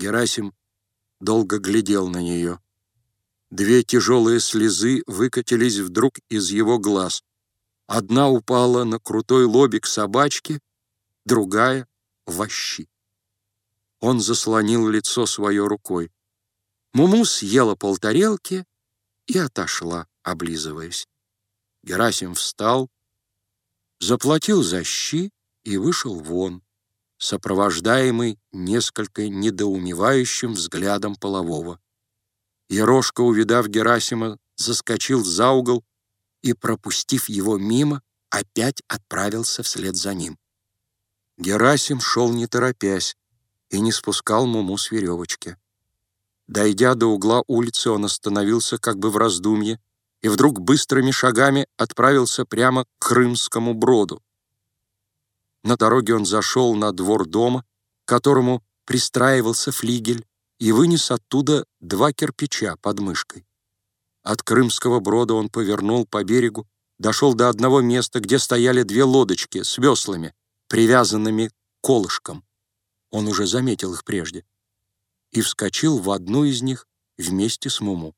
Герасим долго глядел на нее. Две тяжелые слезы выкатились вдруг из его глаз. Одна упала на крутой лобик собачки, другая — вощи. Он заслонил лицо свое рукой. Муму съела полтарелки и отошла, облизываясь. Герасим встал, заплатил за щи и вышел вон, сопровождаемый несколько недоумевающим взглядом полового. Ерошка, увидав Герасима, заскочил за угол и, пропустив его мимо, опять отправился вслед за ним. Герасим шел не торопясь и не спускал Муму с веревочки. Дойдя до угла улицы, он остановился как бы в раздумье и вдруг быстрыми шагами отправился прямо к Крымскому броду. На дороге он зашел на двор дома, к которому пристраивался флигель, и вынес оттуда два кирпича под мышкой. От Крымского брода он повернул по берегу, дошел до одного места, где стояли две лодочки с веслами, привязанными колышком. Он уже заметил их прежде. И вскочил в одну из них вместе с Муму.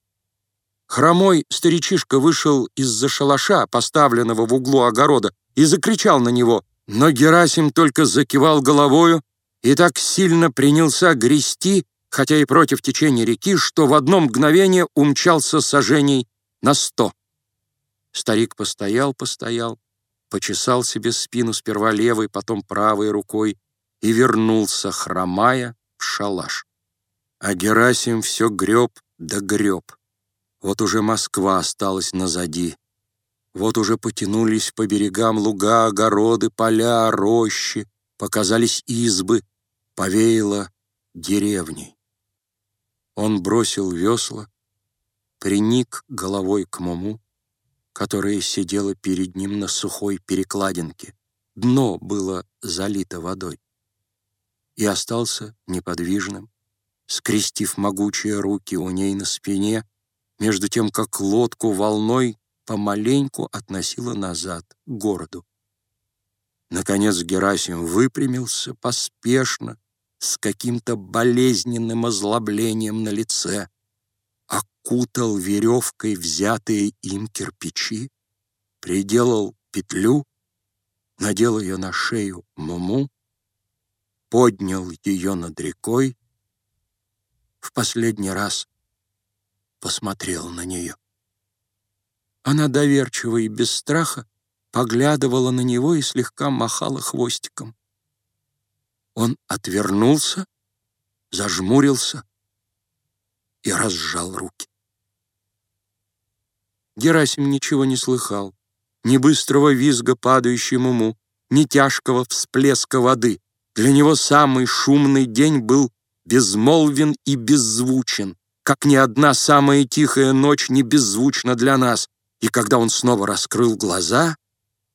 Хромой старичишка вышел из-за шалаша, поставленного в углу огорода, и закричал на него, но Герасим только закивал головою и так сильно принялся грести, хотя и против течения реки, что в одно мгновение умчался сожжений на сто. Старик постоял, постоял, почесал себе спину сперва левой, потом правой рукой и вернулся, хромая, в шалаш. А Герасим все греб да греб. Вот уже Москва осталась назади. Вот уже потянулись по берегам луга, огороды, поля, рощи, показались избы, повеяло деревней. Он бросил весла, приник головой к Муму, которая сидела перед ним на сухой перекладинке. Дно было залито водой. И остался неподвижным, скрестив могучие руки у ней на спине, между тем, как лодку волной помаленьку относила назад, к городу. Наконец Герасим выпрямился поспешно, с каким-то болезненным озлоблением на лице, окутал веревкой взятые им кирпичи, приделал петлю, надел ее на шею Муму, поднял ее над рекой, в последний раз посмотрел на нее. Она доверчиво и без страха поглядывала на него и слегка махала хвостиком. Он отвернулся, зажмурился и разжал руки. Герасим ничего не слыхал, ни быстрого визга падающему уму, ни тяжкого всплеска воды. Для него самый шумный день был безмолвен и беззвучен как ни одна самая тихая ночь не беззвучна для нас. И когда он снова раскрыл глаза,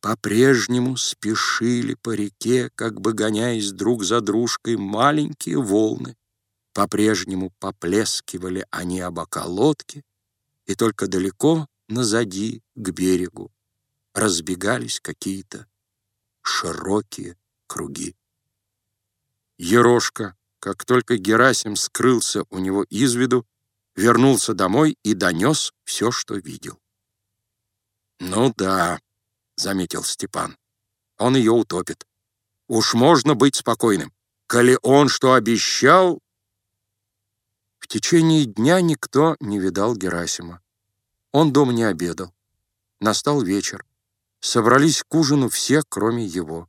по-прежнему спешили по реке, как бы гоняясь друг за дружкой маленькие волны. По-прежнему поплескивали они об лодки, и только далеко назади, к берегу, разбегались какие-то широкие круги. Ерошка, как только Герасим скрылся у него из виду, вернулся домой и донес все, что видел. «Ну да», — заметил Степан, — «он ее утопит. Уж можно быть спокойным. Коли он что обещал...» В течение дня никто не видал Герасима. Он дом не обедал. Настал вечер. Собрались к ужину все, кроме его.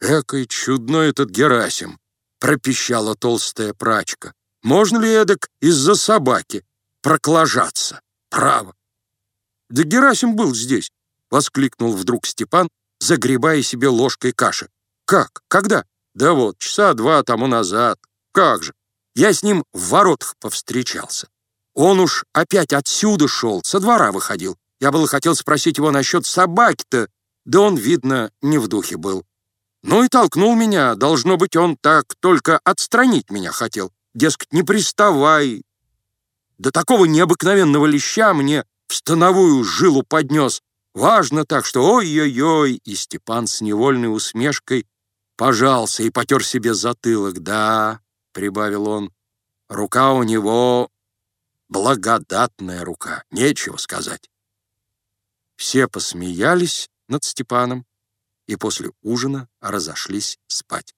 «Экой чудной этот Герасим!» — пропищала толстая прачка. Можно ли эдак из-за собаки проклажаться? Право. Да Герасим был здесь, воскликнул вдруг Степан, загребая себе ложкой каши. Как? Когда? Да вот, часа два тому назад. Как же? Я с ним в воротах повстречался. Он уж опять отсюда шел, со двора выходил. Я было хотел спросить его насчет собаки-то, да он, видно, не в духе был. Ну и толкнул меня, должно быть, он так только отстранить меня хотел. Дескать, не приставай. До такого необыкновенного леща мне становую жилу поднес. Важно так, что ой-ой-ой, и Степан с невольной усмешкой пожался и потер себе затылок. Да, прибавил он, — рука у него благодатная рука, нечего сказать. Все посмеялись над Степаном и после ужина разошлись спать.